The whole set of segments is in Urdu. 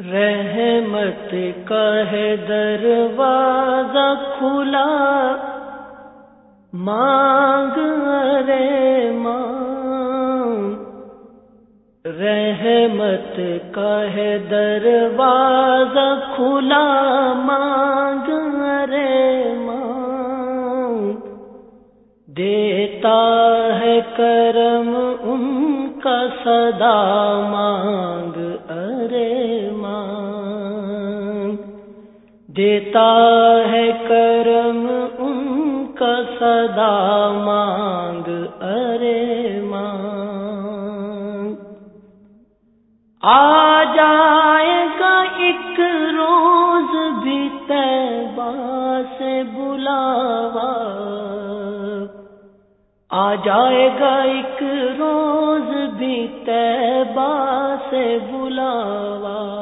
رحمت کا ہے دروازہ کھلا۔ مانگ رے مانگ۔ رحمت کا ہے دروازہ کھلا۔ مانگ رے مانگ۔ دیتا ہے کرم ان کا صدا۔ مانگ دیتا ہے کرم ان کا صدا مانگ، ارے مانگ۔ آ جائے گا ایک روز بھی تیبا سے بلاوا۔ آ جائے گا ایک روز بھی تیبا سے بلاوا۔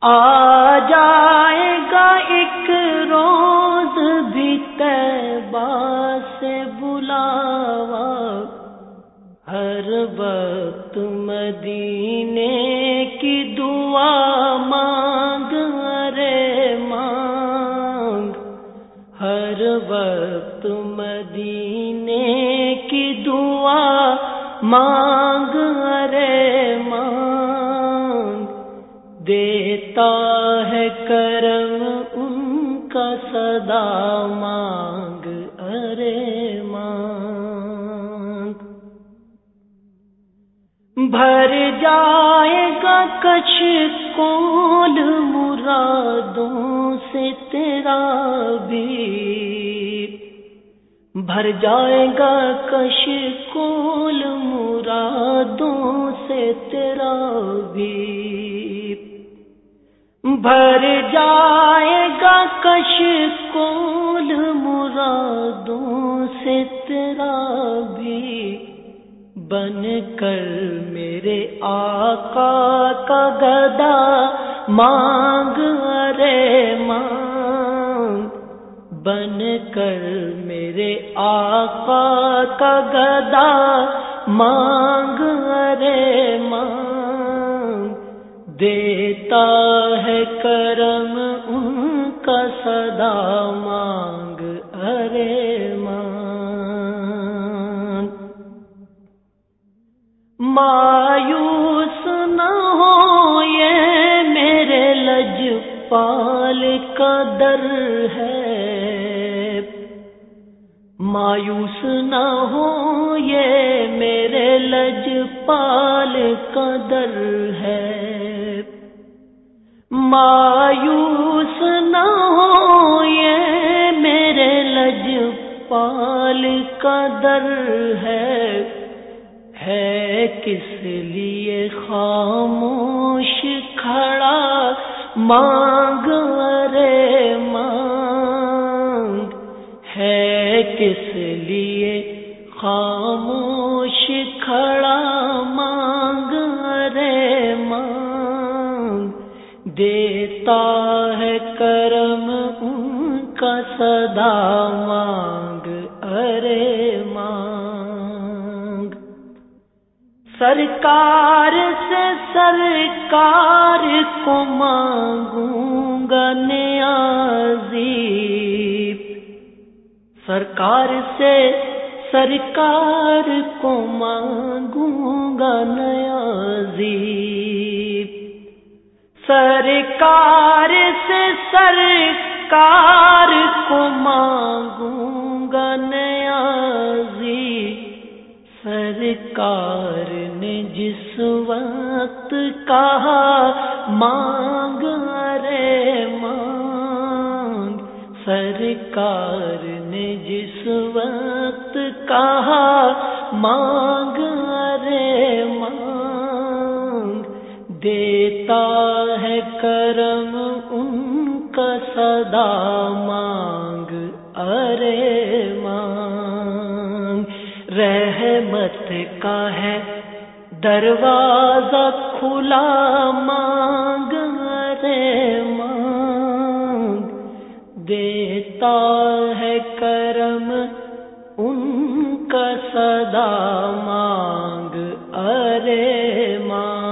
آ بھی سے بلاوا، ہر وقت مدینے کی دعا مانگ، ارے مانگ۔ ہر وقت مدینے کی دعا مانگ، ارے مانگ۔ دیتا ہے کرم کا صدا مانگ، ارے مانگ۔ بھر جائے گا کچھ کول مرادوں سے تیرا بھی۔ بھر جائے گا کش کول مرادوں سے تیرا بھی۔ بھر جائے گا کش کول مرادوں سے تیرا بھی۔ بن کر میرے آقا کا گدا مانگ، ارے مانگ۔ بن کر میرے آقا کا گدا مانگ، ارے مانگ۔ دیتا ہے کرم ان کا صدا مانگ، ارے مان۔ مایوس نہ ہو یہ میرے لج پال کا در ہے۔ مایوس نہ ہو یہ میرے لج پال کا در ہے۔ مایوس نہ ہو یہ میرے لج پال کا در ہے۔ ہے کس لیے خاموش کھڑا مانگ ارے مانگ ہے کس لیے خاموش کھڑا مانگ ارے مانگ دیتا ہے کرم ان کا صدا مانگ، ارے مانگ۔ سرکار سے سرکار کو مانگوں گا نیازی۔ سرکار سے سرکار کو مانگوں گا نیازی سرکار سے سرکار کو مانگوں گا نیازی سرکار نے جس وقت کہا مانگ سرکار نے جس وقت کہا، مانگ، ارے مانگ، دیتا ہے کرم ان کا صدا، مانگ، ارے مانگ۔ رحمت کا ہے دروازہ کھلا، مانگ رے دیتا ہے کرم ان کا صدا مانگ ارے ماں۔